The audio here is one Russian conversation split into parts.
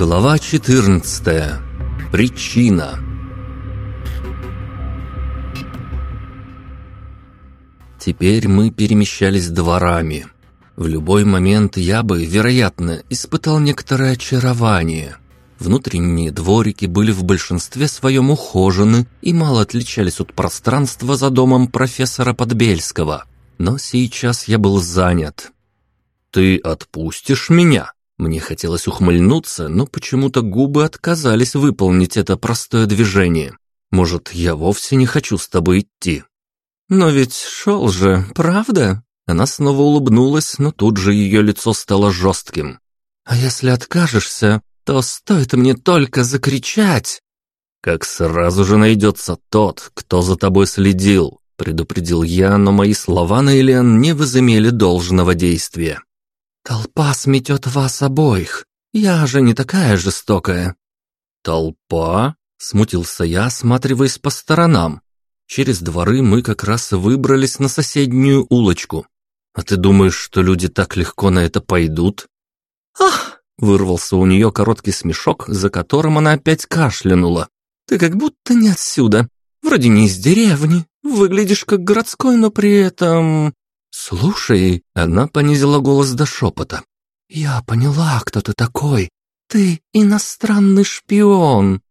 Глава 14. Причина. Теперь мы перемещались дворами. В любой момент я бы, вероятно, испытал некоторое очарование. Внутренние дворики были в большинстве своем ухожены и мало отличались от пространства за домом профессора Подбельского. Но сейчас я был занят. «Ты отпустишь меня?» Мне хотелось ухмыльнуться, но почему-то губы отказались выполнить это простое движение. Может, я вовсе не хочу с тобой идти. Но ведь шел же, правда? Она снова улыбнулась, но тут же ее лицо стало жестким. А если откажешься, то стоит мне только закричать. Как сразу же найдется тот, кто за тобой следил, предупредил я, но мои слова на Элен не возымели должного действия. «Толпа сметет вас обоих. Я же не такая жестокая». «Толпа?» — смутился я, осматриваясь по сторонам. Через дворы мы как раз выбрались на соседнюю улочку. «А ты думаешь, что люди так легко на это пойдут?» «Ах!» — вырвался у нее короткий смешок, за которым она опять кашлянула. «Ты как будто не отсюда. Вроде не из деревни. Выглядишь как городской, но при этом...» «Слушай», — она понизила голос до шепота. «Я поняла, кто ты такой. Ты иностранный шпион».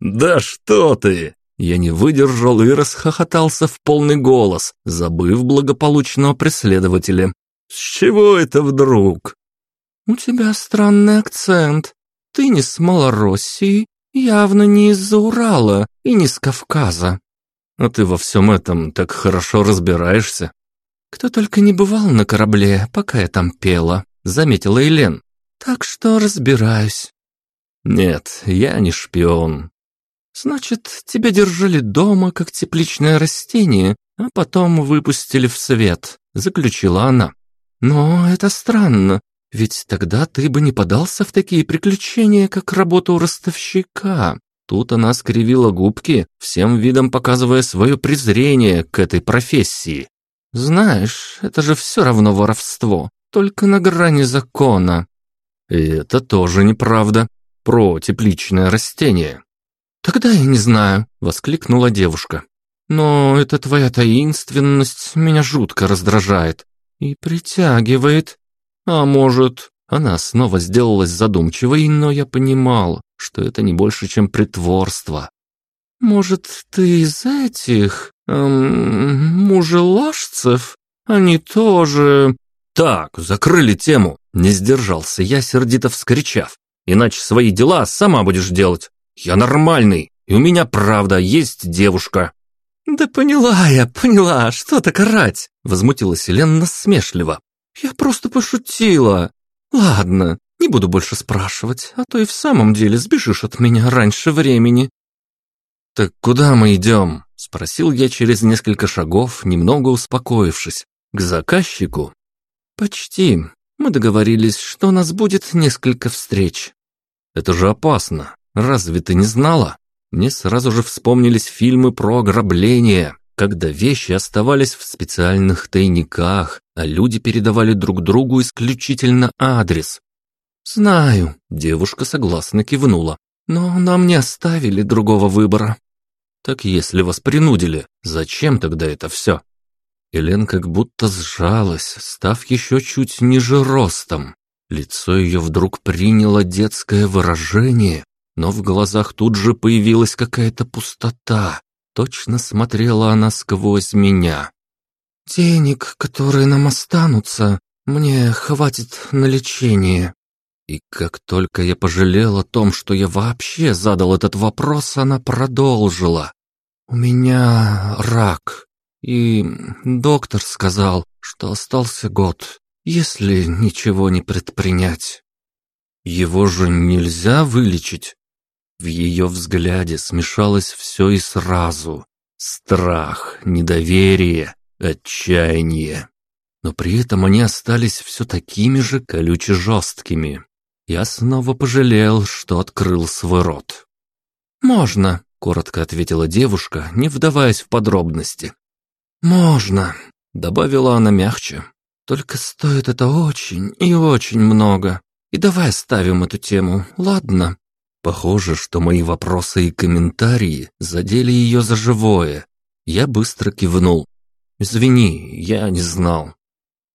«Да что ты!» Я не выдержал и расхохотался в полный голос, забыв благополучного преследователя. «С чего это вдруг?» «У тебя странный акцент. Ты не с Малороссии, явно не из-за Урала и не с Кавказа». «А ты во всем этом так хорошо разбираешься?» «Кто только не бывал на корабле, пока я там пела», — заметила Элен. «Так что разбираюсь». «Нет, я не шпион». «Значит, тебя держали дома, как тепличное растение, а потом выпустили в свет», — заключила она. «Но это странно, ведь тогда ты бы не подался в такие приключения, как работа у ростовщика». Тут она скривила губки, всем видом показывая свое презрение к этой профессии. Знаешь, это же все равно воровство, только на грани закона. И это тоже неправда. Про тепличное растение. Тогда я не знаю, воскликнула девушка. Но эта твоя таинственность меня жутко раздражает и притягивает. А может, она снова сделалась задумчивой, но я понимал, что это не больше, чем притворство. Может, ты из этих, эм, мужеложцев? Они тоже...» «Так, закрыли тему!» Не сдержался я, сердито вскричав. «Иначе свои дела сама будешь делать. Я нормальный, и у меня, правда, есть девушка». «Да поняла я, поняла, что так орать?» Возмутилась Елена смешливо. «Я просто пошутила. Ладно, не буду больше спрашивать, а то и в самом деле сбежишь от меня раньше времени». «Так куда мы идем?» — спросил я через несколько шагов, немного успокоившись. «К заказчику?» «Почти. Мы договорились, что у нас будет несколько встреч». «Это же опасно. Разве ты не знала?» Мне сразу же вспомнились фильмы про ограбление, когда вещи оставались в специальных тайниках, а люди передавали друг другу исключительно адрес. «Знаю», — девушка согласно кивнула, «но нам не оставили другого выбора». Так если вас принудили, зачем тогда это все? Элен как будто сжалась, став еще чуть ниже ростом. Лицо ее вдруг приняло детское выражение, но в глазах тут же появилась какая-то пустота. Точно смотрела она сквозь меня. «Денег, которые нам останутся, мне хватит на лечение». И как только я пожалел о том, что я вообще задал этот вопрос, она продолжила. «У меня рак, и доктор сказал, что остался год, если ничего не предпринять». «Его же нельзя вылечить?» В ее взгляде смешалось все и сразу. Страх, недоверие, отчаяние. Но при этом они остались все такими же колюче жесткими. Я снова пожалел, что открыл свой рот. «Можно», — коротко ответила девушка, не вдаваясь в подробности. «Можно», — добавила она мягче. «Только стоит это очень и очень много. И давай оставим эту тему, ладно?» Похоже, что мои вопросы и комментарии задели ее за живое. Я быстро кивнул. «Извини, я не знал».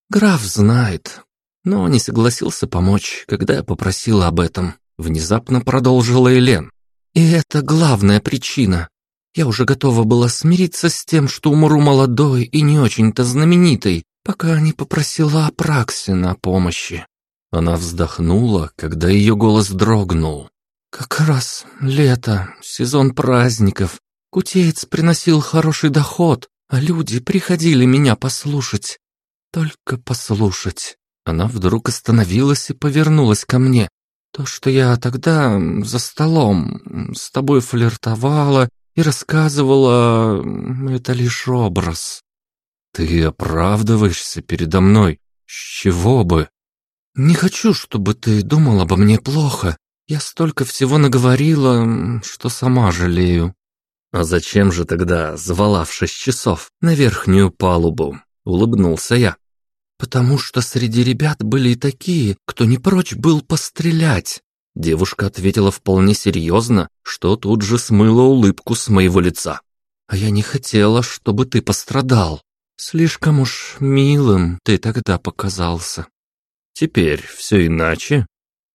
«Граф знает, но не согласился помочь, когда я попросила об этом», внезапно продолжила Элен. «И это главная причина. Я уже готова была смириться с тем, что умру молодой и не очень-то знаменитой, пока не попросила Апраксе на помощи». Она вздохнула, когда ее голос дрогнул. «Как раз лето, сезон праздников. Кутеец приносил хороший доход, а люди приходили меня послушать. Только послушать». Она вдруг остановилась и повернулась ко мне. «То, что я тогда за столом с тобой флиртовала и рассказывала, это лишь образ». «Ты оправдываешься передо мной? С чего бы?» «Не хочу, чтобы ты думал обо мне плохо. Я столько всего наговорила, что сама жалею». «А зачем же тогда звала в шесть часов на верхнюю палубу?» — улыбнулся я. «Потому что среди ребят были и такие, кто не прочь был пострелять». Девушка ответила вполне серьезно, что тут же смыла улыбку с моего лица. «А я не хотела, чтобы ты пострадал. Слишком уж милым ты тогда показался». «Теперь все иначе?»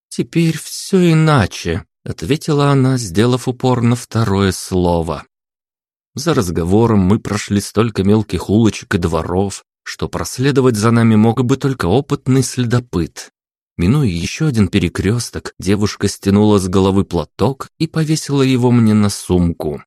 «Теперь все иначе», — ответила она, сделав упор на второе слово. За разговором мы прошли столько мелких улочек и дворов, что проследовать за нами мог бы только опытный следопыт. Минуя еще один перекресток, девушка стянула с головы платок и повесила его мне на сумку.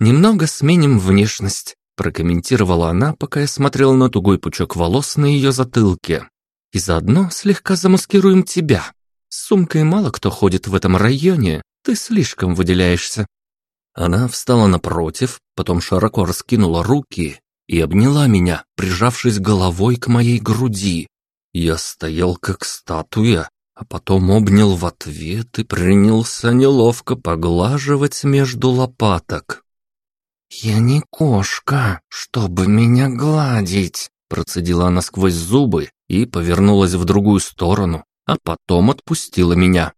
«Немного сменим внешность», – прокомментировала она, пока я смотрел на тугой пучок волос на ее затылке. «И заодно слегка замаскируем тебя. С сумкой мало кто ходит в этом районе, ты слишком выделяешься». Она встала напротив, потом широко раскинула руки и обняла меня, прижавшись головой к моей груди. Я стоял как статуя, а потом обнял в ответ и принялся неловко поглаживать между лопаток. «Я не кошка, чтобы меня гладить», процедила она сквозь зубы и повернулась в другую сторону, а потом отпустила меня.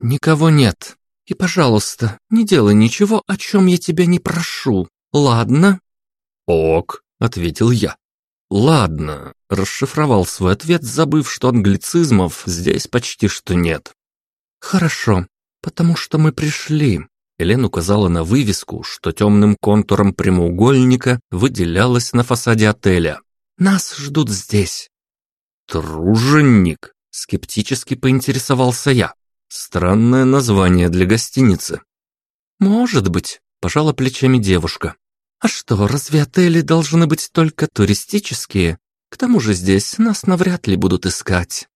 «Никого нет. И, пожалуйста, не делай ничего, о чем я тебя не прошу. Ладно?» «Ок», — ответил я. «Ладно», — расшифровал свой ответ, забыв, что англицизмов здесь почти что нет. «Хорошо, потому что мы пришли». Элен указала на вывеску, что темным контуром прямоугольника выделялась на фасаде отеля. «Нас ждут здесь». «Труженик», Скептически поинтересовался я. Странное название для гостиницы. «Может быть», – пожала плечами девушка. «А что, разве отели должны быть только туристические? К тому же здесь нас навряд ли будут искать».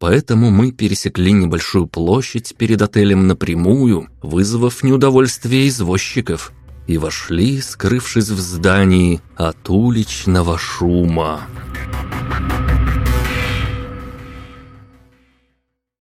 Поэтому мы пересекли небольшую площадь перед отелем напрямую, вызвав неудовольствие извозчиков, и вошли, скрывшись в здании от уличного шума.